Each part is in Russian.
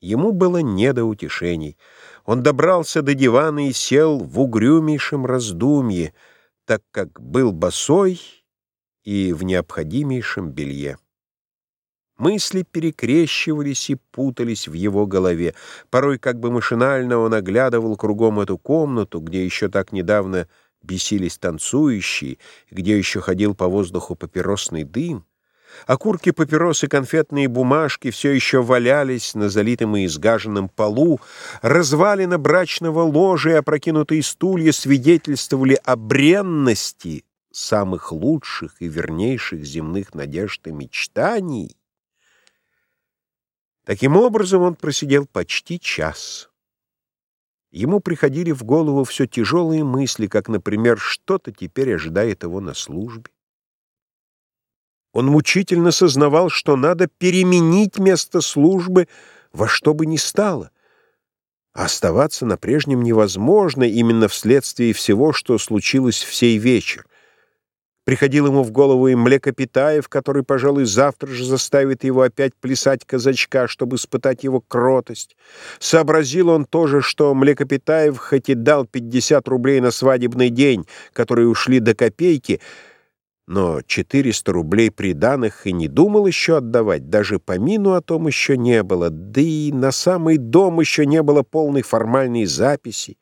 Ему было не до утешений. Он добрался до дивана и сел в угрюмейшем раздумье, так как был босой и в необходимейшем белье. Мысли перекрещивались и путались в его голове. Порой как бы машинально он оглядывал кругом эту комнату, где еще так недавно бесились танцующие, где еще ходил по воздуху папиросный дым. Окурки папирос и конфетные бумажки все еще валялись на залитом и изгаженном полу, развалина брачного ложа и опрокинутые стулья свидетельствовали о бренности самых лучших и вернейших земных надежд и мечтаний. Таким образом он просидел почти час. Ему приходили в голову все тяжелые мысли, как, например, что-то теперь ожидает его на службе. Он мучительно сознавал, что надо переменить место службы во что бы ни стало. А оставаться на прежнем невозможно именно вследствие всего, что случилось в сей вечер. Приходил ему в голову и Млекопитаев, который, пожалуй, завтра же заставит его опять плясать казачка, чтобы испытать его кротость. Сообразил он тоже, что Млекопитаев хоть и дал 50 рублей на свадебный день, которые ушли до копейки, но 400 рублей приданых и не думал еще отдавать, даже помину о том еще не было, да и на самый дом еще не было полной формальной записи.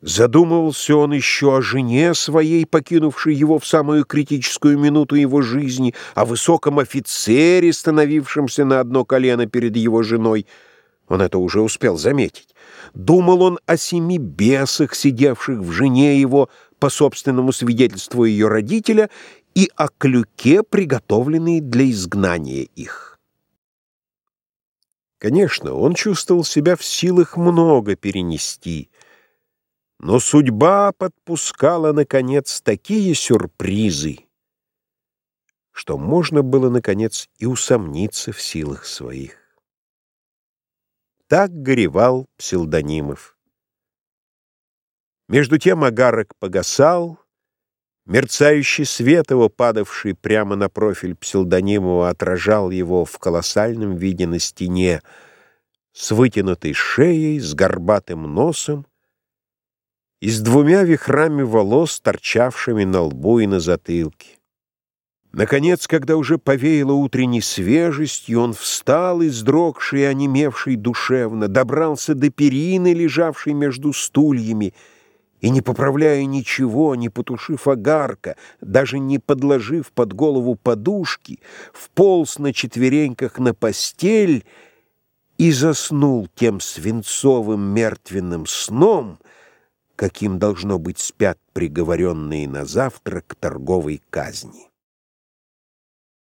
Задумывался он еще о жене своей, покинувшей его в самую критическую минуту его жизни, о высоком офицере, становившемся на одно колено перед его женой. Он это уже успел заметить. Думал он о семи бесах, сидевших в жене его, по собственному свидетельству ее родителя, и о клюке, приготовленной для изгнания их. Конечно, он чувствовал себя в силах много перенести — но судьба подпускала, наконец, такие сюрпризы, что можно было, наконец, и усомниться в силах своих. Так горевал Псилдонимов. Между тем агарок погасал, мерцающий свет его, падавший прямо на профиль Псилдонимова, отражал его в колоссальном виде на стене, с вытянутой шеей, с горбатым носом, и с двумя вихрами волос, торчавшими на лбу и на затылке. Наконец, когда уже повеяло утренней свежестью, он встал, издрогший и онемевший душевно, добрался до перины, лежавшей между стульями, и, не поправляя ничего, не потушив огарка, даже не подложив под голову подушки, вполз на четвереньках на постель и заснул тем свинцовым мертвенным сном — каким должно быть спят приговоренные на завтра к торговой казни.